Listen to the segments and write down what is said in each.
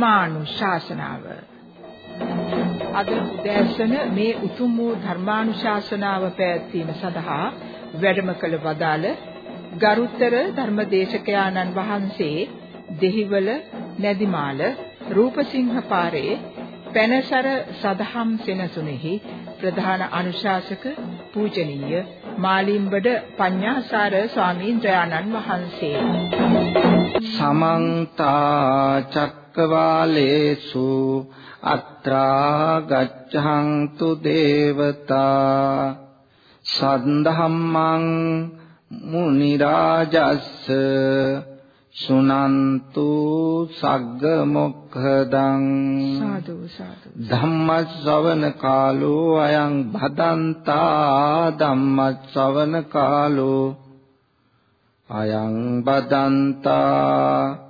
ධර්මානුශාසනාව. අද උදෑසන මේ උතුම් වූ ධර්මානුශාසනාව පැවැත්වීම සඳහා වැඩම කළ වදාළ ගරුතර ධර්මදේශකයාණන් වහන්සේ දෙහිවල නැදිමාල රූපසිංහ පාරේ පැනසර සදහම් සෙනසුනේහි ප්‍රධාන අනුශාසක පූජනීය මාලිම්බඩ පඤ්ඤාසාර ස්වාමීන් වහන්සේ. සමන්ත චක්කවාලේසු අත්‍රා ගච්ඡන්තු දේවතා සද්ධම්මං මුනි රාජස්ස සුනන්තු සග්ග මොක්ඛදං සාදු සාදු ධම්මස්සවන කාලෝ අයං භදන්තා ධම්මස්සවන කාලෝ අයං බදන්තා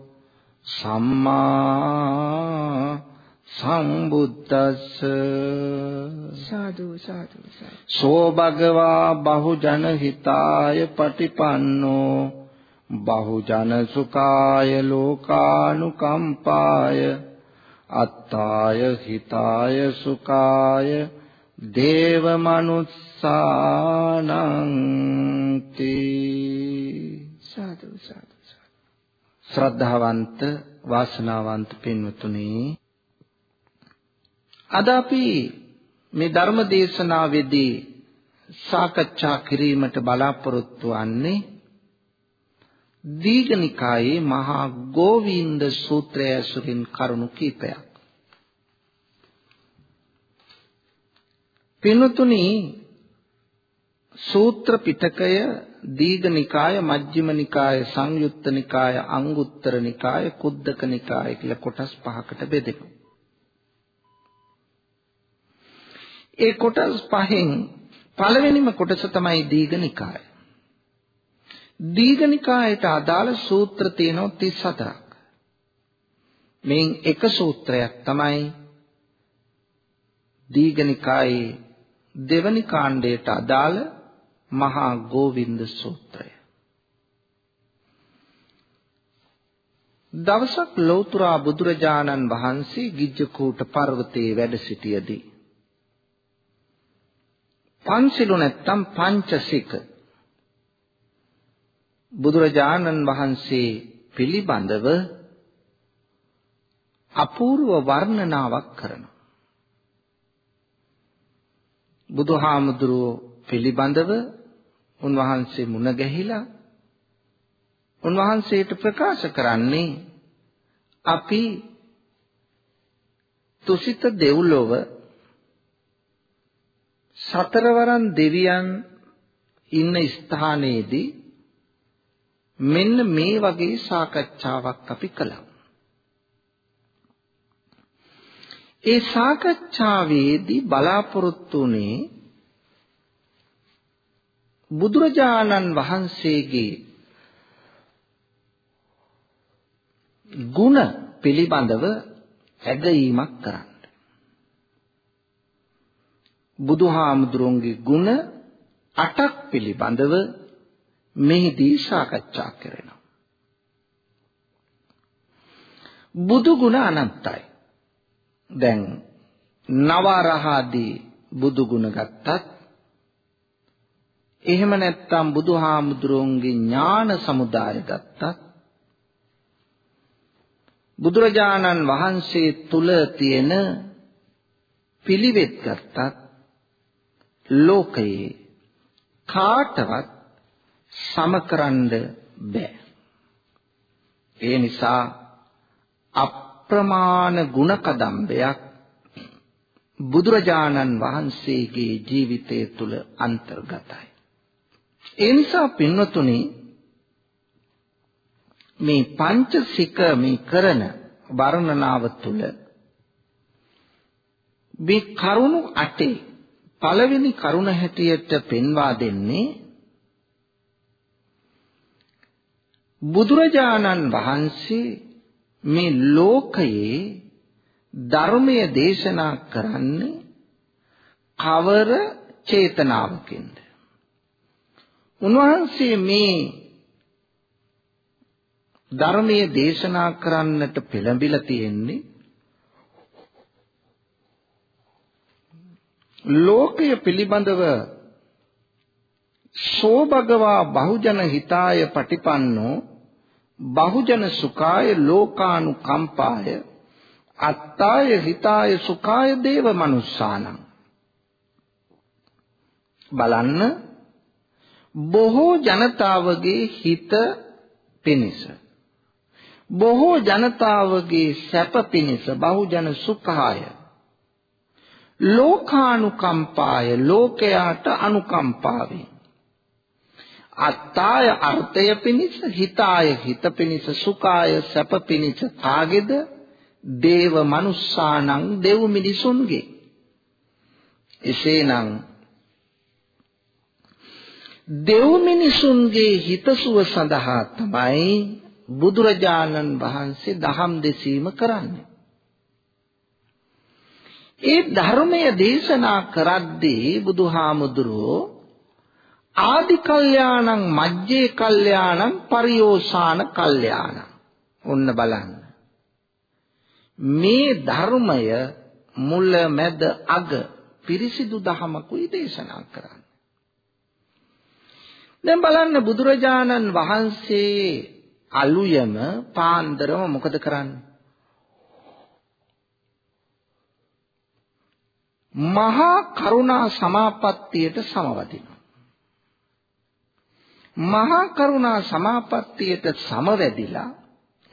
සම්මා සම්බුද්දස්ස. සාදු සාදු සෝ භගවා බහුජන හිතාය පටිපන්නෝ. බහුජන සුඛාය ලෝකානුකම්පාය. අත්තාය හිතාය සුඛාය. දේව මනුස්සානං සාදු සාදු ශ්‍රද්ධාවන්ත වාසනාවන්ත පින්වතුනි අද අපි මේ ධර්ම දේශනාවේදී සාකච්ඡා කිරීමට බලාපොරොත්තු වන්නේ දීඝනිකායේ මහා ගෝවින්ද සූත්‍රය ඇසුරින් කරුණු කීපයක්. පින්තුනි සූත්‍ර පිටකය දීඝනිකාය මජ්ක්‍ධිම නිකාය සංයුත්ත නිකාය අංගුත්තර නිකාය කුද්දක නිකාය කියලා කොටස් පහකට බෙදෙනවා. ඒ කොටස් පහෙන් පළවෙනිම කොටස තමයි දීඝනිකාය. දීඝනිකායට අදාළ සූත්‍ර තියෙනවා 34ක්. මේන් එක සූත්‍රයක් තමයි දීඝනිකායේ දෙවනි කාණ්ඩයට අදාළ මහා ගෝවින්ද සූත්‍රය. දවසක් ලෞතර බුදුරජාණන් වහන්සේ ගිජ්ජකූට පර්වතයේ වැඩ සිටියදී පන්සිලු නැත්තම් පංචසික බුදුරජාණන් වහන්සේ පිළිබඳව අපූර්ව වර්ණනාවක් කරනවා බුදුහාමුදුරුව පිළිබඳව උන්වහන්සේ මුණ ගැහිලා උන්වහන්සේට ප්‍රකාශ කරන්නේ අපි තුසිත දෙව්ලොව සතරවරන් දෙවියන් ඉන්න ස්ථානයේදී මෙන්න මේ වගේ සාකච්ඡාවක් අපි කළා. ඒ සාකච්ඡාවේදී බලාපොරොත්තු වුණේ බුදුරජාණන් වහන්සේගේ ගුණ පිළිබඳව ඇගීමක් කරන්න. බුදුහාමුදුරන්ගේ ගුණ 8ක් පිළිබඳව මෙහිදී සාකච්ඡා කරනවා. බුදු ගුණ අනන්තයි. දැන් නවරහදී බුදු ගුණ ගත්තත් එහෙම නැත්නම් බුදුහාමුදුරන්ගේ ඥාන සමුදාය ගත්තත් බුදුරජාණන් වහන්සේ තුල තියෙන පිළිවෙත් ගත්තත් ලෝකයේ කාටවත් සමකරන්න බෑ. ඒ නිසා අප්‍රමාණ ගුණ කදම්බයක් බුදුරජාණන් වහන්සේගේ ජීවිතය තුළ අන්තර්ගතයි. ඒ නිසා පින්වතුනි මේ පංචසික මේ කරන වර්ණනාව තුළ මේ කරුණු අටේ පළවෙනි කරුණ හැටියට පෙන්වා දෙන්නේ බුදුරජාණන් වහන්සේ මේ ලෝකයේ ධර්මය දේශනා කරන්නේ කවර චේතනාවකින්ද? උන්වහන්සේ මේ ධර්මයේ දේශනා කරන්නට පෙළඹිලා තියෙන්නේ ලෝකය පිළිබඳව සෝ භගවා බහුජන හිතාය පටිපන්නෝ බහුජන සුඛාය ලෝකානුකම්පාය අත්තාය හිතාය සුඛාය දේව මනුස්සානම් බලන්න බොහෝ ජනතාවගේ හිත පිණිස. බොහෝ ජනතාවගේ සැප පිණිස බහුජන සුඛාය. ලෝකානුකම්පාය ලෝකයාට අනුකම්පාවෙන්. අත්තාය අර්ථය පිණිස හිතාය හිත පිණිස සුඛාය සැප පිණිස කාගේද දේව මනුස්සානං දෙව් මිනිසුන්ගේ. එසේනම් දෙව් මිනිසුන්ගේ හිතසුව සඳහා තමයි බුදුරජාණන් වහන්සේ දහම් දෙසීම කරන්නේ. ඒ ධර්මය දේශනා කරද්දී බුදුහාමුදුරුවෝ ආදි කල්යාණං මජ්ජේ කල්යාණං පරියෝසాన කල්යාණං. ඔන්න බලන්න. මේ ධර්මය මුල මැද අග පිරිසිදු දහමකුයි දේශනා කරන්නේ. දැන් බලන්න බුදුරජාණන් වහන්සේ අලුයම පාන්දරම මොකද කරන්නේ? මහා කරුණා සමාපත්තියට සමවදිනවා. මහා කරුණා සමාපත්තියට සමවැදිලා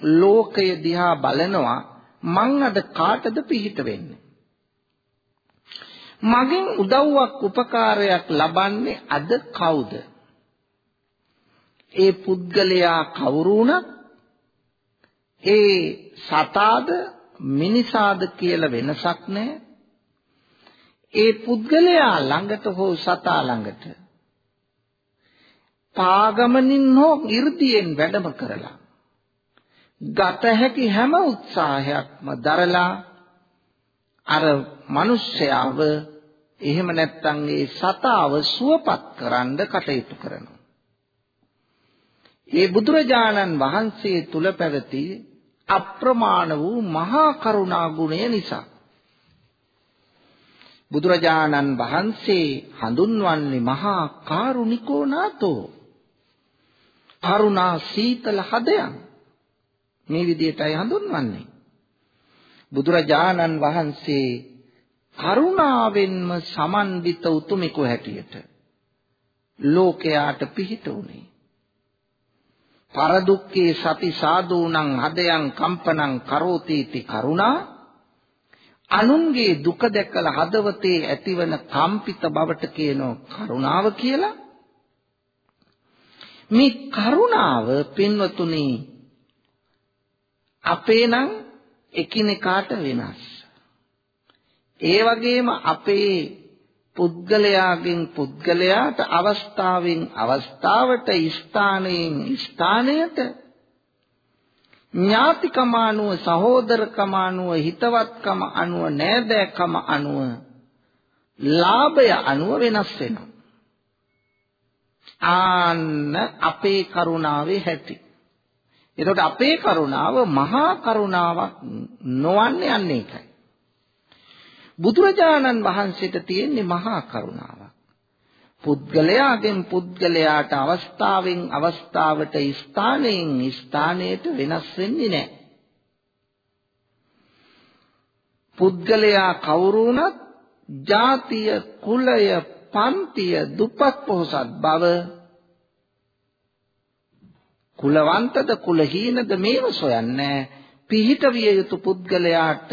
ලෝකය දිහා බලනවා මං අද කාටද පිහිට වෙන්නේ? මගෙන් උදව්වක් උපකාරයක් ලබන්නේ අද කවුද? ඒ පුද්ගලයා කවුරු වුණත් ඒ සතාද මිනිසාද කියලා වෙනසක් නැහැ. ඒ පුද්ගලයා ළඟට හෝ සතා ළඟට පාගමනින් හෝ 이르දියෙන් වැඩම කරලා ගත හැකි හැම උත්සාහයක්ම දරලා අර මිනිස්යාව එහෙම නැත්නම් ඒ සතාව සුවපත් කරන්න කටයුතු කරනවා ඒ බුදුරජාණන් වහන්සේ තුල පැවති අප්‍රමාණ වූ මහා කරුණා ගුණය නිසා. බුදුරජාණන් වහන්සේ හඳුන්වන්නේ මහා කාරුණිකෝ නාතෝ. කරුණා සීතල හදයන්. මේ විදිහටයි හඳුන්වන්නේ. බුදුරජාණන් වහන්සේ කරුණාවෙන්ම සමන්විත උතුමෙකු හැටියට ලෝකයාට පිහිට උනේ පරදුක්ඛේ සති සාදූනං හදයන් කම්පනං කරෝතීති කරුණා. අනුන්ගේ දුක දැකලා හදවතේ ඇතිවන කම්පිත බවට කියනෝ කරුණාව කියලා. මේ කරුණාව පින්වතුනි අපේ නම් එකිනෙකාට වෙනස්. ඒ වගේම අපේ පුද්ගලයාගෙන් පුද්ගලයාට අවස්ථාවෙන් අවස්ථාවට ස්ථානයෙන් ස්ථානයට ඥාතිකම අනුව සහෝදරකම අනුව හිතවත්කම අනුව නෑදෑකම අනුව ලාභය අනුව වෙනස් වෙනවා. ආන්න අපේ කරුණාවේ හැටි. එතකොට අපේ කරුණාව මහා කරුණාවක් නොවන්නේ අන්න ඒකයි. බුදුරජාණන් වහන්සේට තියෙන්නේ මහා කරුණාවක්. පුද්ගලයාගෙන් පුද්ගලයාට අවස්ථාවෙන් අවස්ථාවට ස්ථානයෙන් ස්ථානයට වෙනස් වෙන්නේ නැහැ. පුද්ගලයා කවුරු වුණත් ජාතිය, කුලය, පන්තිය, දුප්පත් පොහොසත් බව කුලවන්තද කුලහීනද මේව සොයන්නේ පිහිට විය යුතු පුද්ගලයාට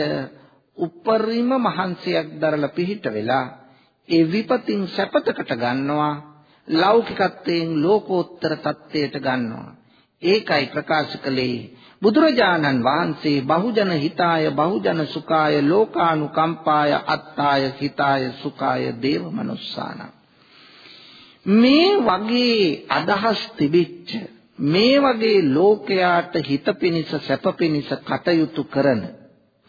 උපරිම මහන්සියක් දරලා පිහිට වෙලා ඒ විපතින් සැපතකට ගන්නවා ලෞකිකත්වයෙන් ලෝකෝත්තර தත්ත්වයට ගන්නවා. ඒකයි ප්‍රකාශ කළේ බුදුරජාණන් වහන්සේ බහුජන හිතාය බහුජන සුඛාය ලෝකානුකම්පාය අත්තාය හිතාය සුඛාය දේව මනුස්සාන මේ වගේ අදහස් තිබිච්ච මේ වගේ ලෝකයාට හිත පිනිස සැප පිනිස කටයුතු කරන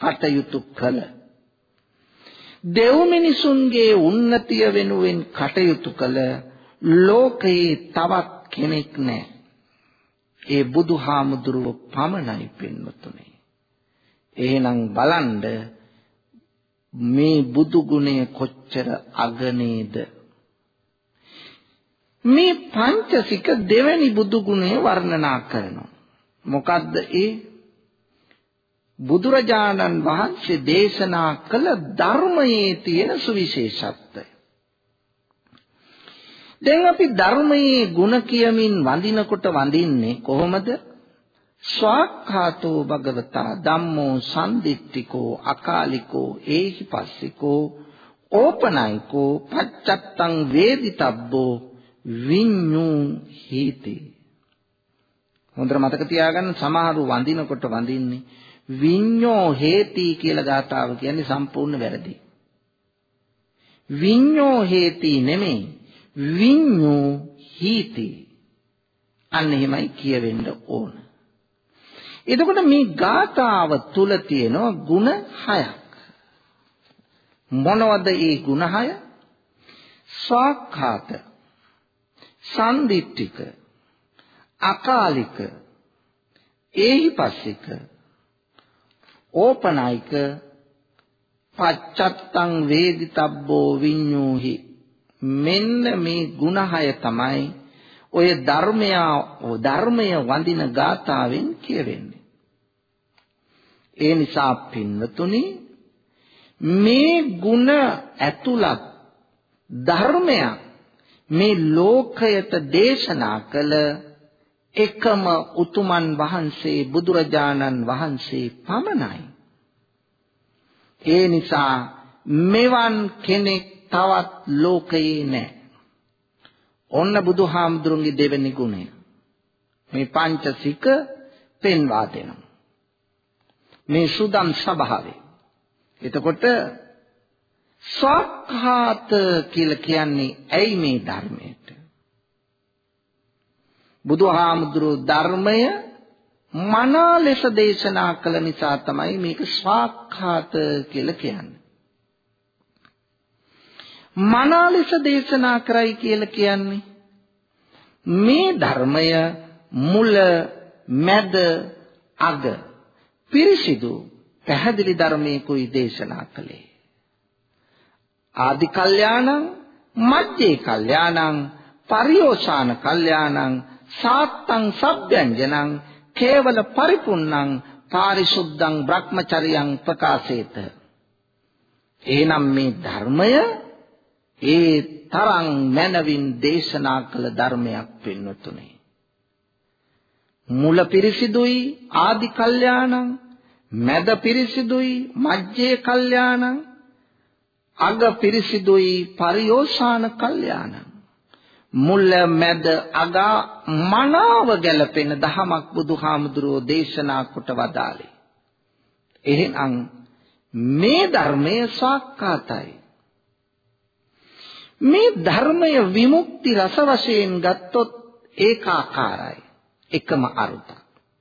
කටයුතු කළ දෙව් මිනිසුන්ගේ උන්නතිය වෙනුවෙන් කටයුතු කළ ලෝකයේ තවත් කෙනෙක් නැහැ. ඒ බුදුහාමුදුරුව පමණයි පින්වතුනි. එහෙනම් බලන්න මේ බුදු ගුණය කොච්චර අගනේද මේ පංචසික දෙවැනි බුදු ගුණය වර්ණනා කරනවා මොකද්ද ඒ බුදුරජාණන් වහන්සේ දේශනා කළ ධර්මයේ තියෙන සුවිශේෂත්වය. දැන් අපි ධර්මයේ ಗುಣ කියමින් වඳිනකොට වඳින්නේ කොහොමද? ස්වාක්ඛාතෝ භගවතා ධම්මෝ සම්දිත්තිකෝ අකාලිකෝ ඒහිපස්සිකෝ ඕපනයිකෝ පච්චත්තං වේදිතබ්බෝ විඤ්ඤූ හීති හොඳට මතක තියාගන්න සමහරු වඳිනකොට වඳින්නේ විඤ්ඤෝ හේති කියලා ගාතාව කියන්නේ සම්පූර්ණ වැරදි. විඤ්ඤෝ හේති නෙමෙයි විඤ්ඤෝ හීති. අන්න එහෙමයි කියවෙන්න ඕන. එතකොට මේ ගාතාව තුල තියෙන ಗುಣ හයක්. මොනවද ඒ ಗುಣ හය? සාක්ඛාත සම්දිත්තික අකාලික ඒහිපස්සික ඕපනායික පච්චත්තං වේදිතබ්බෝ විඤ්ඤෝහි. මෙන්න මේ ගුණහය තමයි ඔය ධර්මය ධර්මය වඳින ගාථාවෙන් කියවෙන්නේ. ඒ නිසා පින්වතුනි මේ ಗುಣ ඇතුළත් ධර්මයක් මේ ලෝකයට දේශනා කළ එකම උතුමන් වහන්සේ බුදුරජාණන් වහන්සේ පමණයි. ඒ නිසා මෙවන් කෙනෙක් තවත් ලෝකයේ නැහැ. ඔන්න බුදුහාමුදුරන්ගේ දෙවෙනි ගුණය. මේ පංචසික පෙන්වා දෙනවා. මේ සුදම් ස්වභාවය. එතකොට සක්හාත කියලා කියන්නේ ඇයි මේ ධර්මයට? බුදුහාමුදුරුවෝ ධර්මය මනා ලෙස දේශනා කළ නිසා තමයි මේක ස්වාක්ඛාත කියලා කියන්නේ. මනා ලෙස දේශනා කරයි කියලා කියන්නේ මේ ධර්මය මුල මැද අග පිරිසිදු පැහැදිලි ධර්මයකුයි දේශනා කළේ. ආදි කල්යාණං මජ්ජේ කල්යාණං පරියෝසాన කල්යාණං සාත්තං සබ්බ්‍යංජනං කේවල පරිපුන්නං පාරිශුද්ධං බ්‍රහ්මචරියං ප්‍රකාශේත. එහෙනම් මේ ධර්මය ඒ තරම් මනවින් දේශනා කළ ධර්මයක් පින්නතුනේ. මුල පිරිසිදුයි ආදි කල්යාණං මැද පිරිසිදුයි මජ්ජේ කල්යාණං අග පිරිසිදුයි පරියෝසాన කල්යාණං. මුල මැද අග මනාව ගැලපෙන දහමක් බුදුහාමුදුරුවෝ දේශනා කොට වදාළේ. එහෙනම් මේ ධර්මය සාක්කාතයි. මේ ධර්මය විමුක්ති රස වශයෙන් ගත්තොත් ඒකාකාරයි. එකම අරුතක්.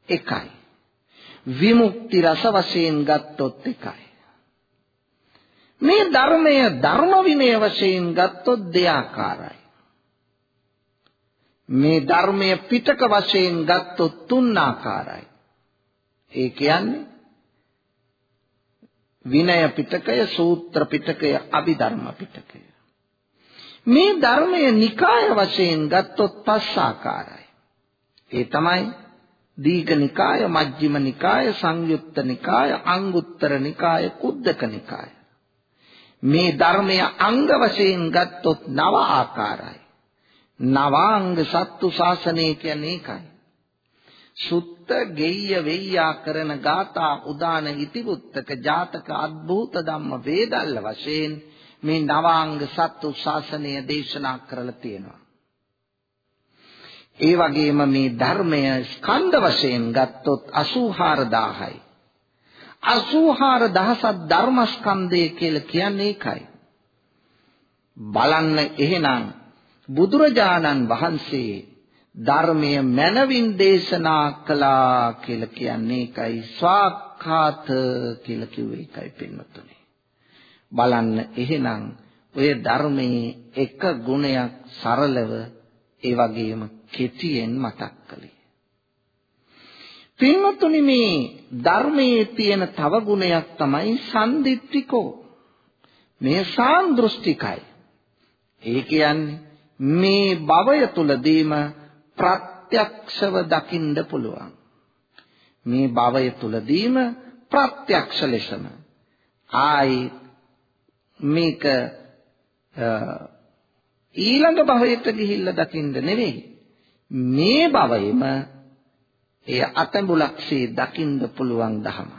එකයි. විමුක්ති රස වශයෙන් ගත්තොත් එකයි. මේ ධර්මය ධර්ම විනය වශයෙන් ගත්තොත් දෙආකාරයි. මේ ධර්මය පිටක වශයෙන් ගත්තොත් තුන් ආකාරයි. ඒ කියන්නේ විනය පිටකය, සූත්‍ර පිටකය, අභිධර්ම පිටකය. මේ ධර්මය නිකාය වශයෙන් ගත්තොත් පස් ආකාරයි. ඒ තමයි දීඝ නිකාය, මජ්ක්‍ධිම නිකාය, සංයුත්ත නිකාය, අංගුත්තර නිකාය, කුද්දක නිකාය. මේ ධර්මය අංග වශයෙන් ගත්තොත් නව ආකාරයි. නවාංග සත්තු ශාසනය කියන්නේ ඒකයි. සුත්ත ගෙය්‍ය වෙయ్యා කරන ගාථා උදාන ඉතිවුත්තක ජාතක අද්භූත ධම්ම වේදල්ල වශයෙන් මේ නවාංග සත්තු ශාසනය දේශනා කරලා තියෙනවා. ඒ වගේම මේ ධර්මය ස්කන්ධ වශයෙන් ගත්තොත් 84000යි. 84000ක් ධර්මස්කන්ධය කියලා කියන්නේ ඒකයි. බලන්න එහෙනම් බුදුරජාණන් වහන්සේ ධර්මය මනවින් දේශනා කළා කියලා කියන්නේ ඒකයි ස්වාක්ඛාත කියලා කිව්වේ ඒකයි පින්වතුනි. බලන්න එහෙනම් ඔය ධර්මයේ එක ගුණයක් සරලව ඒ වගේම කෙටියෙන් මතක් කළේ. පින්වතුනි මේ ධර්මයේ තියෙන තව ගුණයක් තමයි සම්දිත්තිකෝ. මේ සාන්දෘෂ්ටිකයි. ඒ කියන්නේ මේ භවය තුලදීම ප්‍රත්‍යක්ෂව දකින්න පුළුවන්. මේ භවය තුලදීම ප්‍රත්‍යක්ෂ ලෙසම ආයි මේක ඊළඟ භවයට ගිහිල්ලා දකින්න නෙවෙයි මේ භවයේම එය අතඹුලක්ෂේ දකින්න පුළුවන් දහම.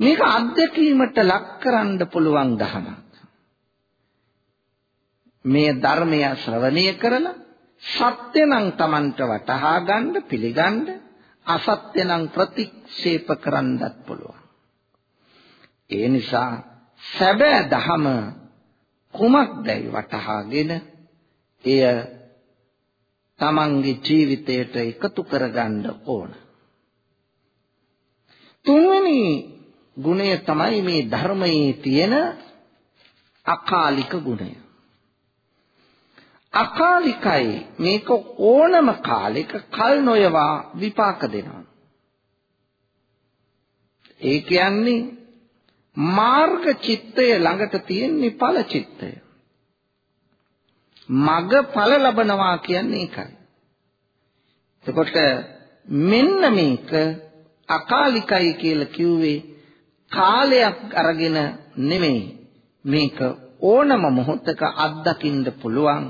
මේක අත්දැකීමට ලක් කරන්න පුළුවන් දහමක්. මේ ධර්මය ශ්‍රවණය කරලා සත්‍ය නම් Tamanට වටහා ගන්න පිළිගන්න අසත්‍ය නම් ප්‍රතික්ෂේප කරන්නත් පුළුවන්. ඒ නිසා සැබෑ දහම කුමක්දයි වටහාගෙන එය තමන්ගේ ජීවිතයට එකතු කරගන්න ඕන. තුන්වෙනි ගුණය තමයි මේ ධර්මයේ තියෙන අකාලික ගුණය. අකාලිකයි මේක ඕනම කාලයක කල් නොයවා විපාක දෙනවා. ඒ කියන්නේ මාර්ග චිත්තය ළඟට තියෙන්නේ ඵල චිත්තය. මග ඵල ලබනවා කියන්නේ ඒකයි. එතකොට මෙන්න මේක අකාලිකයි කියලා කිව්වේ කාලයක් අරගෙන නෙමෙයි මේක ඕනම මොහොතක අත්දකින්න පුළුවන්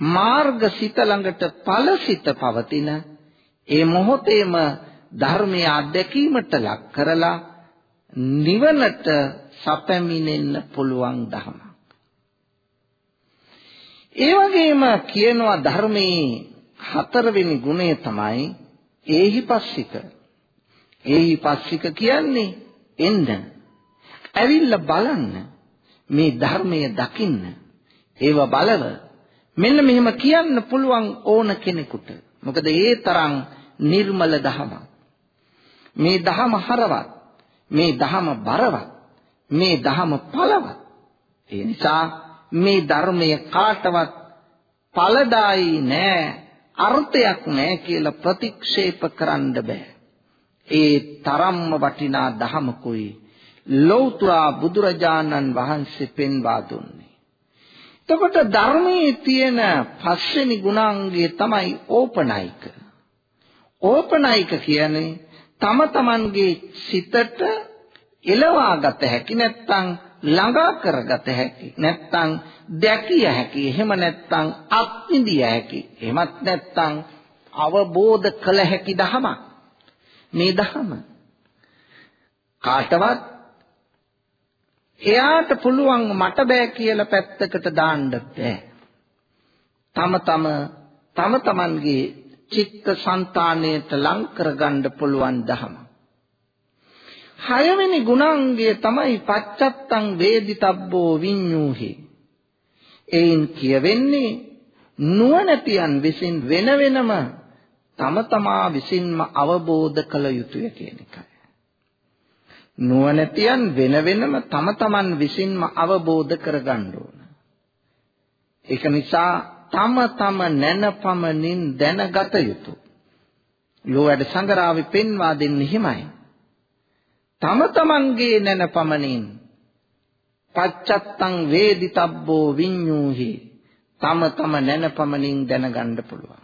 මාර්ග සිත ළඟට ඵල සිත පවතින ඒ මොහොතේම ධර්මය අත්දැකීමට ලක් කරලා නිවනට සැපමිනෙන්න පුළුවන් ධර්ම. ඒ වගේම කියනවා ධර්මයේ හතරවෙනි ගුණය තමයි ඒහිපස්සික. ඒහිපස්සික කියන්නේ එන්න. ඇවිල්ලා බලන්න. මේ ධර්මය දකින්න. ඒව බලව මෙන්න මෙහෙම කියන්න පුළුවන් ඕන කෙනෙකුට. මොකද ඒ තරම් නිර්මල දහමක්. මේ දහම හරවත්. මේ දහම බරවත්. මේ දහම පළවත්. ඒ නිසා මේ ධර්මය කාටවත් ඵලදායි නෑ අර්ථයක් නෑ කියලා ප්‍රතික්ෂේප කරන්න බෑ. ඒ තරම්ම වටිනා දහමකුයි ලෞතර බුදුරජාණන් වහන්සේ පෙන්වා දුන්නේ. එතකොට ධර්මයේ තියෙන පස්වෙනි ගුණාංගය තමයි ඕපනයික. ඕපනයික කියන්නේ තම තමන්ගේ සිතට එලවා ගත හැකි නැත්නම් ළඟා කරගත හැකි නැත්නම් දැකිය හැකි එහෙම නැත්නම් අත්විඳිය හැකි එහෙමත් නැත්නම් අවබෝධ කළ හැකි දහමක් මේ දහම කාටවත් එයාට පුළුවන් මට බෑ කියලා පැත්තකට දාන්න බෑ තම තම තම තමන්ගේ චිත්ත સંතාණයට ලං කරගන්න පුළුවන් දහම හයවෙනි ගුණාංගය තමයි පච්චත්තං වේදිතබ්බෝ විඤ්ඤූහි. එයින් කියවෙන්නේ නුවණැතියන් විසින් වෙන වෙනම තම තමා විසින්ම අවබෝධ කළ යුතුය කියන එකයි. නුවණැතියන් වෙන වෙනම තම තමන් විසින්ම අවබෝධ කරගන්න ඕන. ඒක නිසා තම තම නැනපමණින් දැනගත යුතුය. ලෝවැඩ සංගරාවේ පෙන්වා දෙන්නේ හිමයි. තම තමන්ගේ නැන පමණින් පච්චත්තං වේදිතබ්බෝ විඤ්ඤූහි තම තම නැන පමණින් දැනගන්න පුළුවන්.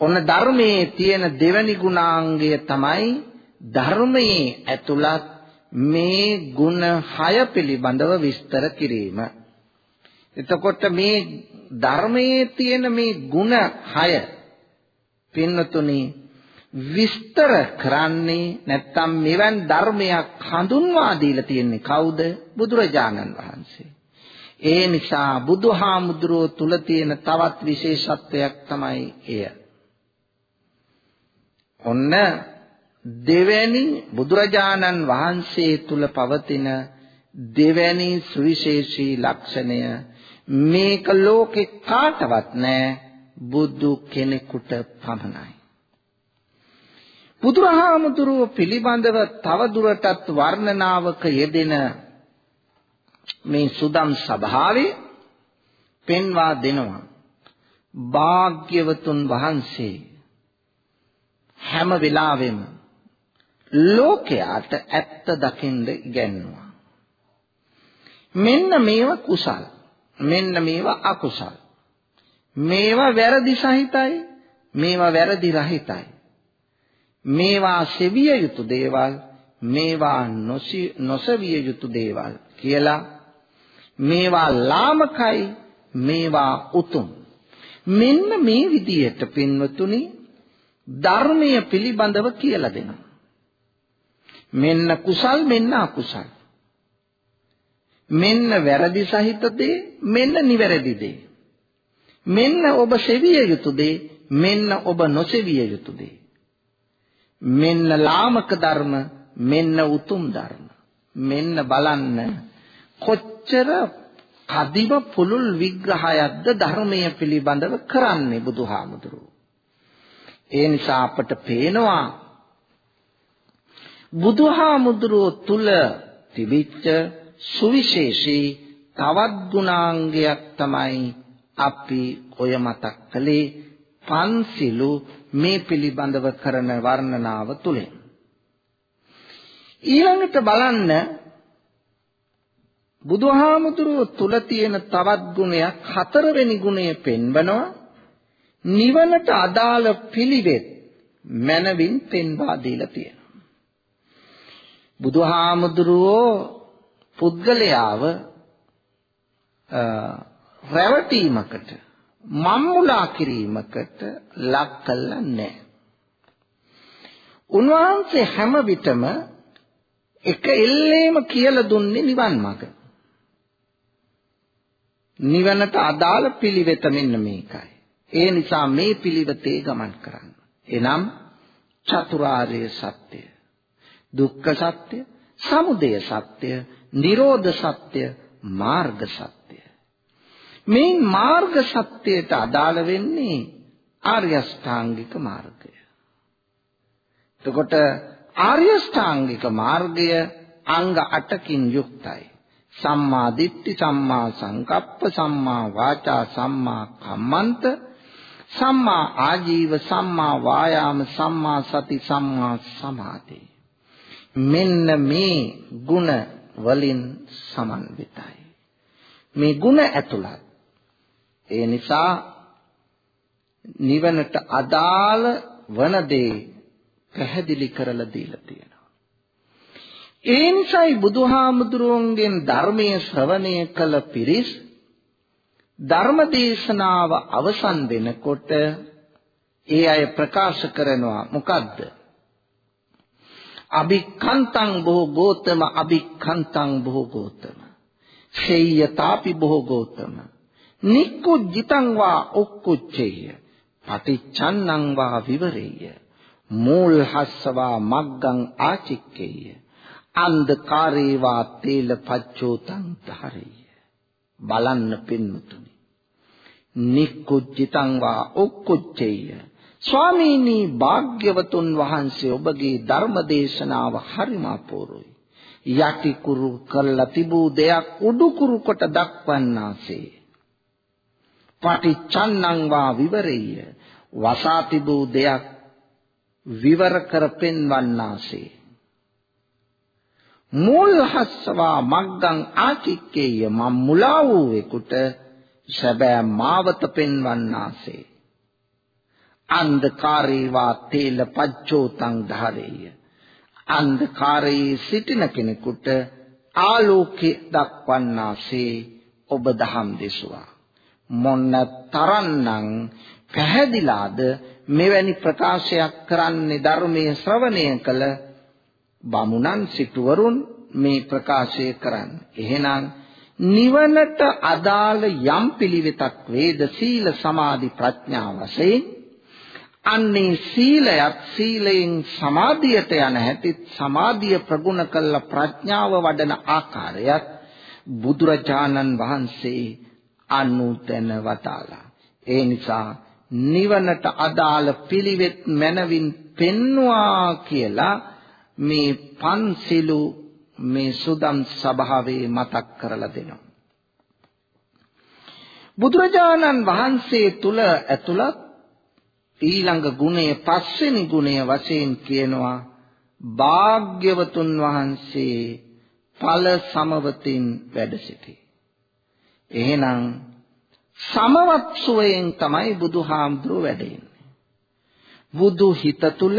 ඔන්න ධර්මයේ තියෙන දෙවැනි ගුණාංගය තමයි ධර්මයේ ඇතුළත් මේ ගුණ 6 පිළිබඳව විස්තර කිරීම. එතකොට මේ ධර්මයේ තියෙන මේ ගුණ 6 පින්නතුනි විස්තර කරන්නේ නැත්තම් මෙවන් ධර්මයක් හඳුන්වා දීලා තියෙන්නේ කවුද? බුදුරජාණන් වහන්සේ. ඒ නිසා බුදුහාමුදුරුවෝ තුල තියෙන තවත් විශේෂත්වයක් තමයි එය. ඔන්න දෙවැනි බුදුරජාණන් වහන්සේ තුල පවතින දෙවැනි සුවිශේෂී ලක්ෂණය මේක ලෝකේ කාටවත් නැහැ බුදු කෙනෙකුට පමණයි. බුදුරහාමුදුරුව පිළිබඳව තව දුරටත් වර්ණනාවක යෙදෙන මේ සුදම් සභාවේ පෙන්වා දෙනවා භාග්‍යවතුන් වහන්සේ හැම වෙලාවෙම ලෝකයාට ඇත්ත දකින්න ඉගැන්වුවා මෙන්න මේවා කුසල. මෙන්න මේවා අකුසල. මේවා වැරදි සහිතයි මේවා වැරදි රහිතයි. මේවා සෙවිය යුතු දේවල් මේවා නොසවිය යුතු දේවල් කියලා. මේවා ලාමකයි මේවා උතුම්. මෙන්න මේ විදියට පින්වතුනි ධර්මය පිළිබඳව කියලා දෙනවා. මෙන්න කුසල් මෙන්න අකුසල්. මෙන්න වැරදි සහිත දේ මෙන්න නිවැරදි දේ. මෙන්න ඔබ සෙවිය යුතු දේ මෙන්න ඔබ නොසෙවිය යුතු දේ. මෙන්න ලාමක ධර්ම මෙන්න උතුම් ධර්ම. මෙන්න බලන්න කොච්චර කදිම පුළුල් විග්‍රහයක්ද ධර්මයේ පිළිබඳව කරන්නේ බුදුහාමුදුරුවෝ. ඒ නිසා අපට පේනවා බුදුහාමුදුරුවෝ තුල තිබිච්ච සුවිශේෂී තවත් ගුණාංගයක් තමයි අපි ඔය මතක් කළේ පන්සිලු මේ පිළිබඳව කරන වර්ණනාව තුලින්. ඊළඟට බලන්න බුදුහාමුදුරුව තුල තියෙන තවත් ගුණයක් හතරවෙනි ගුණය පෙන්වනවා. නිවනට අදාළ පිළිවෙත් මනවින් පෙන්වා දීලා තියෙනවා. බුදුහාමුදුරුවෝ පුද්ගලයාව රැවටීමකට මම්මුලා කිරීමකට ලක් කළා නැහැ. උන්වහන්සේ හැම විටම එක එල්ලේම කියලා දුන්නේ නිවන් මාර්ග. නිවනට අදාළ පිළිවෙත මෙන්න මේකයි. ඒ නිසා මේ පිළිවෙතේ ගමන් කරන්න. එනම් චතුරාර්ය සත්‍ය, දුක්ඛ සත්‍ය, සමුදය සත්‍ය, නිරෝධ සත්‍ය, මාර්ග සත්‍ය. මේ මාර්ග සත්‍යයට අදාළ වෙන්නේ ආර්ය අෂ්ටාංගික මාර්ගය. එතකොට ආර්ය අෂ්ටාංගික මාර්ගය අංග 8කින් යුක්තයි. සම්මා දිට්ඨි සම්මා සංකප්ප සම්මා වාචා සම්මා කම්මන්ත සම්මා ආජීව සම්මා වායාම සම්මා සති සම්මා සමාධි මෙන්න මේ ಗುಣ වලින් සමන්විතයි මේ ಗುಣ ඇතුළත් ඒ නිසා නිවනට අදාළ වන දේ පැහැදිලි කරලා දීලා තියෙනවා. ඒ නිසායි බුදුහාමුදුරුවන්ගෙන් ධර්මයේ ශ්‍රවණය කළ පිරිස් ධර්ම දේශනාව අවසන් වෙනකොට ඒ අය ප්‍රකාශ කරනවා මොකද්ද? අභික්ඛන්තං බොහෝ ගෝතම අභික්ඛන්තං බොහෝ ගෝතම. ශේයතාපි බොහෝ ගෝතම. නික්කුජ්ජිතං වා උක්කුච්චේය පටිච්චන්නං වා විවරේය. මූල් හස්සවා මග්ගං ආචික්කේය. අන්ධකාරේ වා තේල පච්චෝතං ධාරේය. බලන්න පින්නුතුනි. නික්කුජ්ජිතං වා උක්කුච්චේය ස්වාමීනි භාග්‍යවතුන් වහන්සේ ඔබගේ ධර්ම දේශනාව හරිම අපූර්වයි යටි කුරු කරලා තිබූ දෙයක් උඩු කුරු කොට දක්වන්නාසේ. පටිච්චන්නං වා විවරෙය්‍ය. වසා තිබූ දෙයක් විවර කර පෙන්වන්නාසේ. මූල් හස්සවා මග්ගං ආචික්කේය මම් මුලා වූවෙකුට සැබෑ මාවත පෙන්වන්නාසේ. අන්ධකාරේවා තේල පච්චෝතං ධාරේය අන්ධකාරයේ සිටින කෙනෙකුට ආලෝකේ දක්වන්නාසේ ඔබ දහම් දෙසුවා මොන්න තරන්නම් පැහැදිලාද මෙවැනි ප්‍රකාශයක් කරන්නේ ධර්මයේ ශ්‍රවණය කළ බමුණන් සිටුවරුන් මේ ප්‍රකාශය කරන්නේ. එහෙනම් නිවනට අදාළ යම් පිළිවෙතක් වේද සීල සමාධි ප්‍රඥා වශයෙන් අන්නේ සීලයත් සීලයෙන් සමාධියට යන හැටිත් සමාධිය ප්‍රගුණ කළ ප්‍රඥාව වඩන ආකාරයත් බුදුරජාණන් වහන්සේ අනුතැන වතාලා ඒ නිසා නිවනට අදාළ පිළිවෙත් මනවින් පෙන්වා කියලා මේ පන්සිලු මේ සුදම් සභාවේ මතක් කරලා දෙනවා. බුදුරජාණන් වහන්සේ තුල ඇතුළත් ඊළඟ ගුණය පස්වෙනි ගුණය වශයෙන් කියනවා භාග්‍යවතුන් වහන්සේ ඵල සමවතින් වැඩ සිටි. එහෙනම් සමවත් සුවයෙන් තමයි බුදුහාමුදුරුව වැඩ ඉන්නේ. බුදු හිත තුල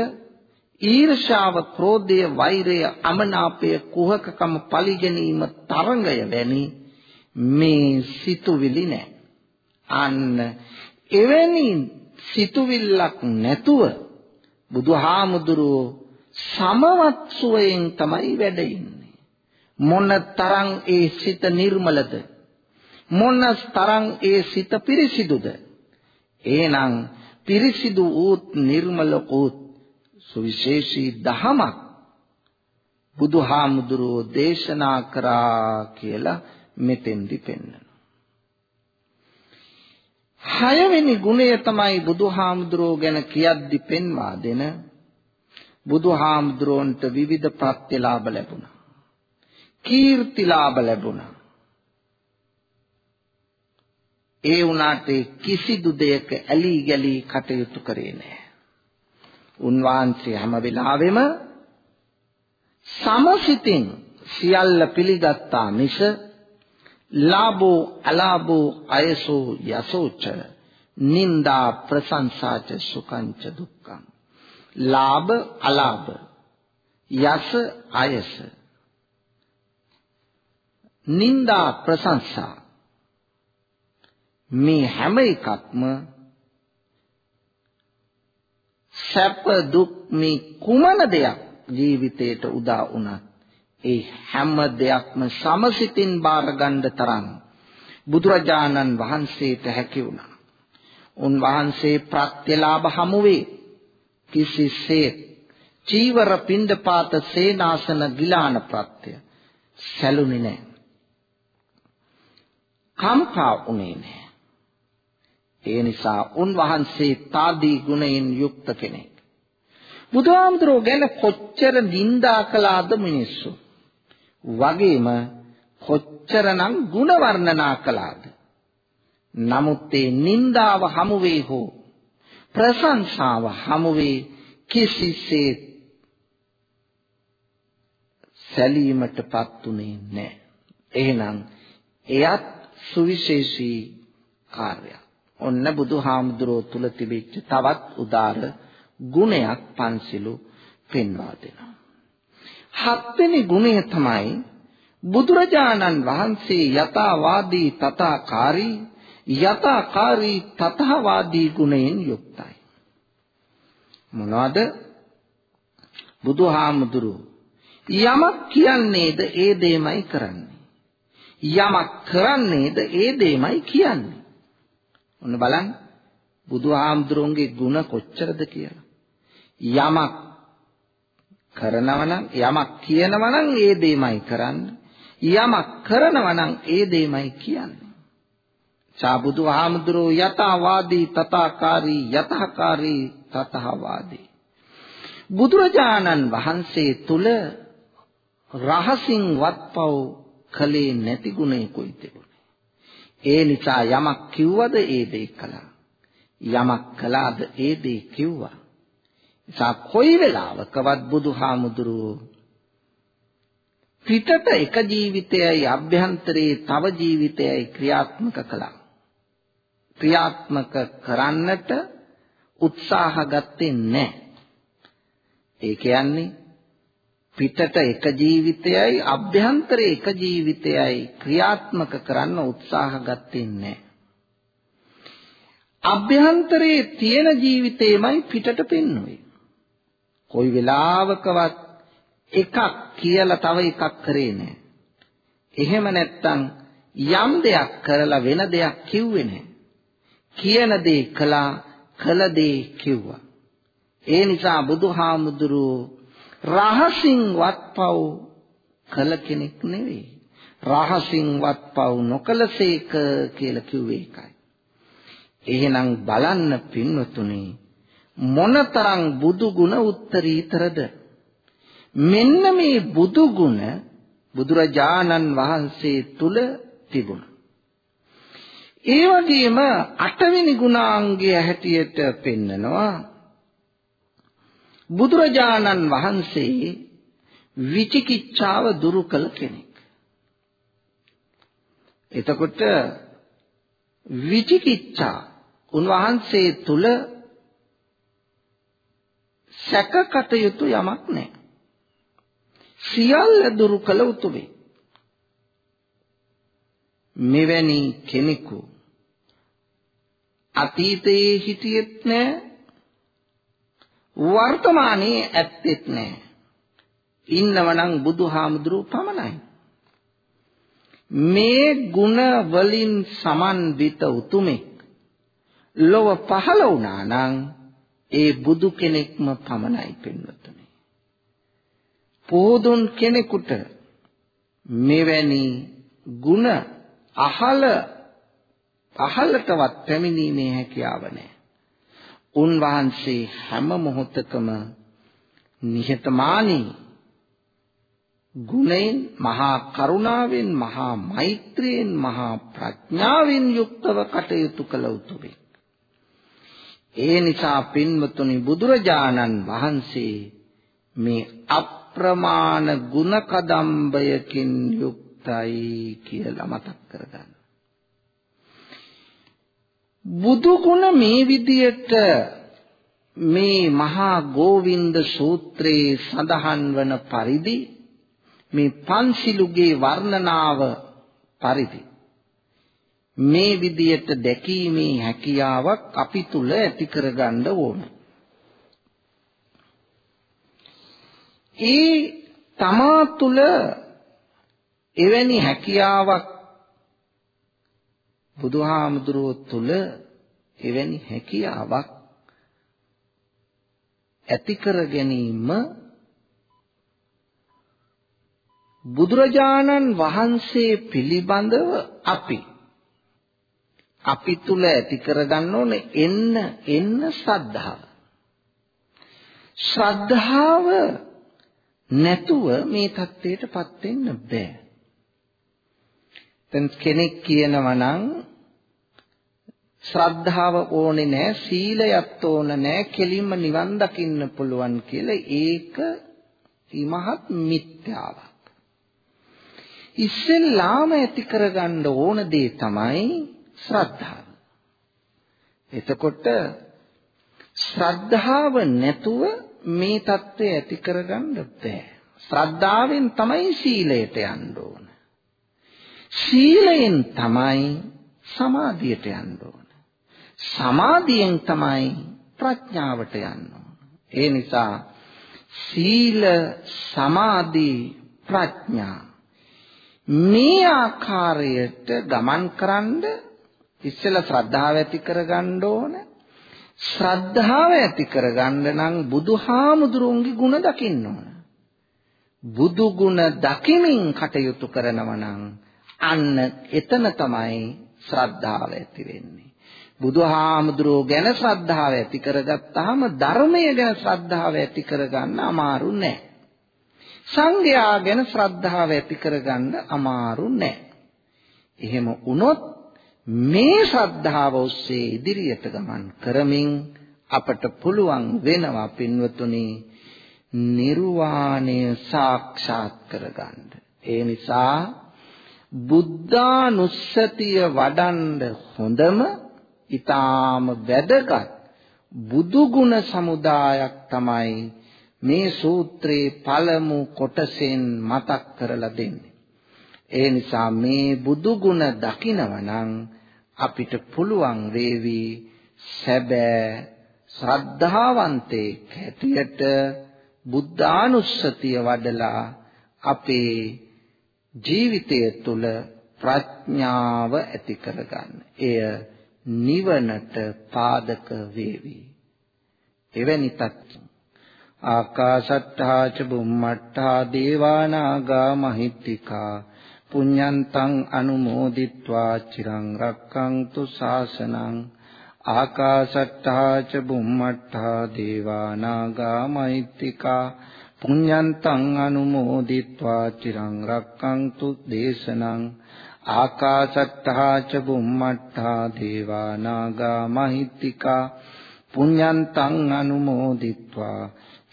ඊර්ෂාව, ක්‍රෝධය, වෛරය, අමනාපය, කුහකකම, පරිගැනීම, තරංගය වැනි මේ සිතුවිලි නැහැ. අන්න එවැනි සිතුවිල්ලක් නැතුව බුදුහාමුදුරුවෝ සමවත් සුවයෙන් තමයි වැඩ ඉන්නේ. මොන තරම් ඒ සිත නිර්මලද? මොන තරම් ඒ සිත පිරිසිදුද? එහෙනම් පිරිසිදු වූත් නිර්මල වූත් සුවිශේෂී දහමක් බුදුහාමුදුරුවෝ දේශනා කරා කියලා මෙතෙන්දි පෙන්වනවා. හයවෙනි ගුණය තමයි බුදුහාමුදුරුවෝ ගැන කියද්දි පෙන්වා දෙන බුදුහාමුදුරුවන්ට විවිධ ප්‍රත්‍යලාභ ලැබුණා. කීර්තිලාභ ලැබුණා. ඒ වුණාට කිසිදු දෙයක ඇලී ගැලී කටයුතු කරේ නැහැ. උන්වහන්සේ හැම වෙලාවෙම සමසිතින් සියල්ල පිළිගත්තා මිස ලාභෝ අලාභෝ අයසෝ යසෝච නින්දා ප්‍රශංසාච සුඛංච දුක්ඛං. ලාභ අලාභ යස අයස. නින්දා ප්‍රශංසා මේ හැම එකක්ම සැප දුක් මේ කුමන දෙයක් ජීවිතයට උදා වුණත් ඒ හැම දෙයක්ම සමසිතින් බාරගන්න තරම් බුදුරජාණන් වහන්සේට හැකි වුණා. උන්වහන්සේ ප්‍රත්‍යලාභ හමුවේ කිසිසේත් චීවර පින්ඩපාත සේනාසන ගිලාන ප්‍රත්‍ය සැලුනේ නැහැ. කම්පා වුණේ නැහැ. ඒ නිසා උන්වහන්සේ තාදී ගුණයෙන් යුක්ත කෙනෙක්. බුදුහාමුදුරුවෝ ගැන කොච්චර නිඳා කළාද මිනිස්සු. වගේම කොච්චරනම් ಗುಣ වර්ණනා කළාද? නමුත් ඒ නින්දාව හමු වේ හෝ ප්‍රශංසාව හමු වේ කිසිසේත් සැලීමටපත් උනේ නැහැ. එහෙනම් එයත් සුවිශේෂී කාර්යයක්. ඔන්න බුදුහාමුදුරුව තුල තිබිච්ච තවත් උදාර ගුණයක් පන්සිලු පෙන්වා දෙනවා. හත්වෙනි ගුණය තමයි බුදුරජාණන් වහන්සේ යථාවාදී තථාකාරී යථාකාරී තථාවාදී ගුණයෙන් යුක්තයි. මොනවද? බුදුහාමුදුරු යමක් කියන්නේද ඒ දෙයමයි කරන්නේ. යමක් කරන්නේද ඒ දෙයමයි කියන්නේ. ඔන්න බලන්න බුදුහාමුදුරුවන්ගේ ගුණ කොච්චරද කියලා. යමක් කරනවා නම් යමක් කියනවා නම් ඒ දෙයමයි කරන්නේ. යමක් කරනවා නම් ඒ දෙයමයි කියන්නේ. සාබුදු ආමඳුරෝ යතවාදී තථාකාරී යතහකාරී තතහවාදී. බුදුරජාණන් වහන්සේ තුල රහසින් වත්පව් කලේ නැති ගුණයකුයි තිබුණේ. ඒ නිසා යමක් කිව්වද ඒ දේ කළා. යමක් කළාද ඒ දේ කිව්වා. නිසා කොයි වෙලාවකවත් බුදුහාමුදුරුවෝ පිටත එක ජීවිතයයි අභ්‍යන්තරයේ තව ජීවිතයයි ක්‍රියාත්මක කළා. ක්‍රියාත්මක කරන්නට උත්සාහ ගත්තේ නැහැ. ඒ කියන්නේ පිටට එක ජීවිතයයි අභ්‍යන්තරයේ එක ජීවිතයයි ක්‍රියාත්මක කරන්න උත්සාහ ගත්තේ නැහැ. අභ්‍යන්තරයේ තියෙන ජීවිතේමයි පිටට පෙන්වන්නේ. කොයි වෙලාවකවත් එකක් කියලා තව එකක් කරේ නැහැ. එහෙම නැත්තම් යම් දෙයක් කරලා වෙන දෙයක් කිව්වේ නැහැ. කියන දේ කළා, කළ දේ කිව්වා. ඒ නිසා බුදුහාමුදුරුවෝ රහසින් වත්පව් කළ කෙනෙක් නෙවෙයි. රහසින් වත්පව් නොකලසේක කියලා කිව්වේ ඒකයි. එහෙනම් බලන්න පින්වතුනි මොනතරම් බුදු ගුණ උත්තරීතරද මෙන්න මේ බුදු ගුණ බුදුරජාණන් වහන්සේ තුල තිබුණා. ඒ වගේම අටවෙනි ගුණාංගය හැටියට පෙන්නනවා බුදුරජාණන් වහන්සේ විචිකිච්ඡාව දුරු කළ කෙනෙක්. එතකොට විචිකිච්ඡා උන්වහන්සේ තුල සැකකටයුතු යමක් නැහැ. සියල්ල දුරු කළ උතුමේ. මෙවැනි කෙනෙකු අතීතයේ හිටියෙත් නැහැ වර්තමානයේ ඇත්තෙත් නැහැ. ඉන්නවනම් බුදුහාමුදුරුව පමණයි. මේ ಗುಣ වලින් සමන්විත උතුමෙක් ලොව පහළ වුණා නම් ඒ බුදු කෙනෙක්ම පමණයි පින්වතුනි. පොදුන් කෙනෙකුට මෙවැනි ಗುಣ අහල අහලටවත් පැමිණීමේ හැකියාව නැහැ. උන්වහන්සේ හැම මොහොතකම නිහතමානී ගුණයෙන් මහා කරුණාවෙන් මහා මෛත්‍රියෙන් මහා ප්‍රඥාවෙන් යුක්තව කටයුතු කළ උතුමෙක්. ඒ නිසා පින්වතුනි බුදුරජාණන් වහන්සේ මේ අප්‍රමාණ ගුණ කදම්බයකින් යුක්තයි කියලා මතක් කරගන්න. බුදු ගුණ මේ විදියට මේ මහා ගෝවින්ද සූත්‍රයේ සඳහන් වන පරිදි මේ පන්සිලුගේ වර්ණනාව පරිදි මේ විදියට දැකීමේ හැකියාවක් අපි තුල ඇති කරගන්න ඕන. ඒ තමා තුල එවැනි හැකියාවක් බුදුහාමුදුරුවෝ තුල එවැනි හැකියාවක් ඇති කර ගැනීම බුදුරජාණන් වහන්සේ පිළිබඳව අපි අපි තුල ඇති කරගන්න ඕනේ එන්න එන්න ශ්‍රද්ධාව. ශ්‍රද්ධාව නැතුව මේ தත්ත්වයටපත් වෙන්න බෑ. දැන් කෙනෙක් කියනවා නම් ශ්‍රද්ධාව ඕනේ නෑ සීලයත් ඕන නෑ කෙලින්ම නිවන් දකින්න පුළුවන් කියලා ඒක මහත් මිත්‍යාවක්. ඉස්සෙල්ලාම ඇති කරගන්න ඕන දේ තමයි ශ්‍රද්ධාව. එතකොට ශ්‍රද්ධාව නැතුව මේ தත්ත්වය ඇති කරගන්න බෑ. ශ්‍රද්ධාවෙන් තමයි සීලයට යන්න ඕන. සීලයෙන් තමයි සමාධියට යන්න ඕන. සමාධියෙන් තමයි ප්‍රඥාවට යන්න ඕන. ඒ නිසා සීල සමාධි ප්‍රඥා මේ ආකාරයට ගමන් කරන්ඩ ඉස්සෙල්ලා ශ්‍රද්ධාව ඇති කරගන්න ඕන. ශ්‍රද්ධාව ඇති කරගන්න නම් බුදුහාමුදුරුවන්ගේ ගුණ දකින්න ඕන. බුදු ගුණ දකිමින් කටයුතු කරනවා නම් අන්න එතන තමයි ශ්‍රද්ධාව ඇති වෙන්නේ. බුදුහාමුදුරුවෝ ගැන ශ්‍රද්ධාව ඇති කරගත්තාම ධර්මය ගැන ශ්‍රද්ධාව ඇති කරගන්න අමාරු නෑ. සංඝයා ගැන ශ්‍රද්ධාව ඇති කරගන්න අමාරු නෑ. එහෙම වුණොත් මේ ශ්‍රද්ධාව ඔස්සේ ඉදිරියට ගමන් කරමින් අපට පුළුවන් වෙනවා පින්වතුනි නිර්වාණය සාක්ෂාත් කරගන්න. ඒ නිසා බුද්ධානුස්සතිය වඩන්න හොඳම ඊටාම වැදගත් බුදු ගුණ සමුදායක් තමයි මේ සූත්‍රයේ පළමු කොටසෙන් මතක් කරලා දෙන්නේ. ඒ නිසා මේ බුදු ගුණ දකිනවනම් අපිට පුළුවන් වේවි සැබෑ ශ්‍රද්ධාවන්තයෙක් හැටියට බුද්ධානුස්සතිය වඩලා අපේ ජීවිතය තුළ ප්‍රඥාව ඇති කරගන්න. එය නිවනට පාදක වේවි. එවැනි තත්ත්ව ආකාශට්ටා ච බුම්මට්ටා දේවානාගා මහිත්‍තිකා පුඤ්ඤන්තං අනුමෝදිත්වා චිරං රක්ඛන්තු ශාසනං ආකාශට්ටා ච බුම්මට්ටා දේවානාගා මහිත්‍තිකා පුඤ්ඤන්තං අනුමෝදිත්වා චිරං රක්ඛන්තු දේශනං ආකාශට්ටා ච බුම්මට්ටා දේවානාගා මහිත්‍තිකා පුඤ්ඤන්තං අනුමෝදිත්වා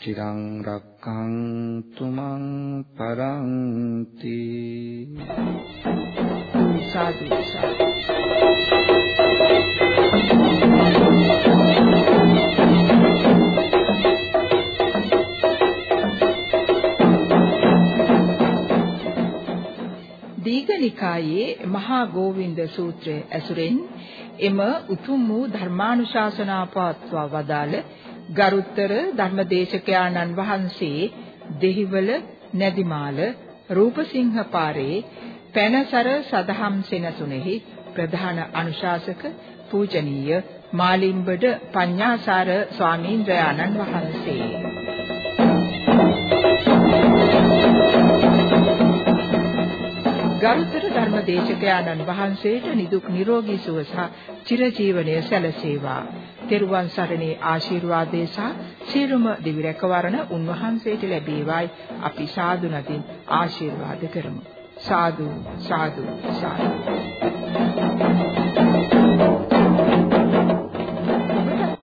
චිරං රක්ඛන්තු මං පරන්ති දීඝනිකායේ මහා ගෝවින්ද සූත්‍රය ඇසුරෙන් එම උතුම් වූ ධර්මානුශාසනා පවත්වා වදාළ ගරුතර ධර්මදේශකයාණන් වහන්සේ දෙහිවල නැදිමාල රූපසිංහ පාරේ පැනසර සදහම් සෙනසුනේහි ප්‍රධාන අනුශාසක පූජනීය මාලිම්බඩ පඤ්ඤාසාර ස්වාමීන්ද්‍රයාණන් වහන්සේ ගරුතර ධර්මදේශකයාණන් වහන්සේට නිදුක් නිරෝගී සුව සහ චිරජීවනය සැලසේවා. තෙරුවන් සරණේ ආශිර්වාදේ සහ සියලුම දිවි රැකවරණ උන්වහන්සේට ලැබේවායි අපි සාදු නදින් ආශිර්වාද කරමු. සාදු සාදු සාදු